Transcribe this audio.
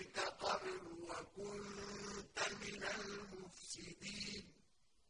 التقر وكل